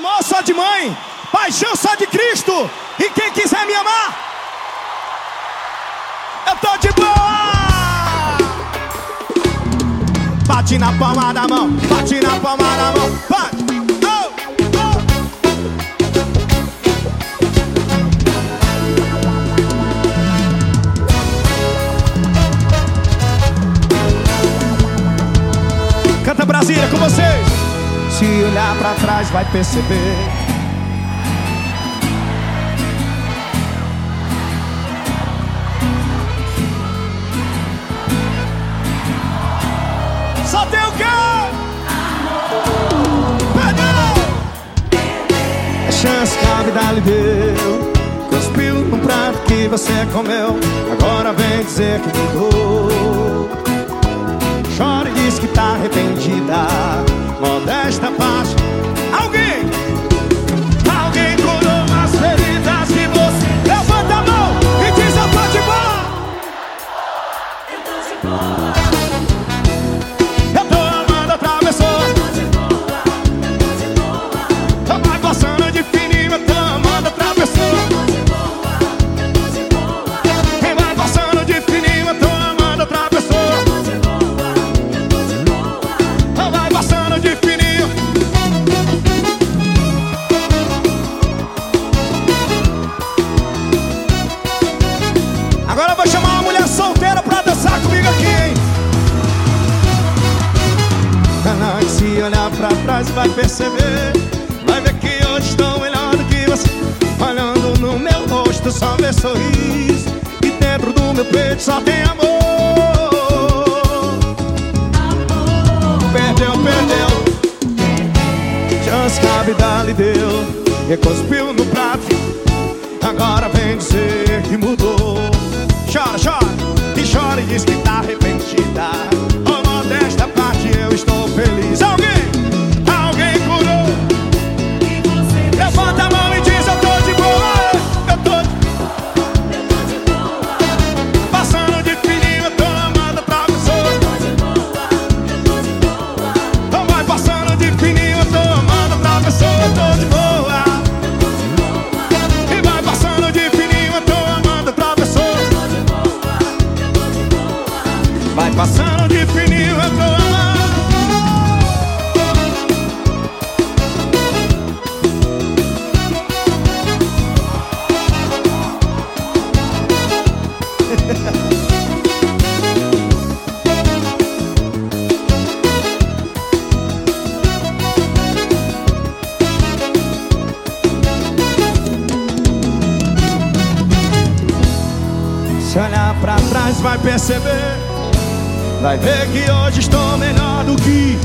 Amor só de mãe, paixão só de Cristo. E quem quiser me amar, eu tô de boa. Bate na palma da mão, bate na palma da mão, bate. Brasília com vocês. Se olhar pra trás vai perceber. Só tem o quê? Perdeu! É chance que a vida lhe deu. Cuspiu no prato que você comeu. Agora vem dizer que mudou. Chora e diz que tá arrependida Eu pra trás vai perceber. Vai ver que hoje estou melhor do que você. Olhando no meu rosto só vê sorriso. E dentro do meu peito só tem amor. Perdeu, perdeu. Chance que a vida lhe deu. E cuspiu no prato. Agora vem dizer que mudou. Chora, chora. E chora e diz que tá Vai passando de fininho, eu tô Se olhar pra trás vai perceber Vai ver que hoje estou melhor do que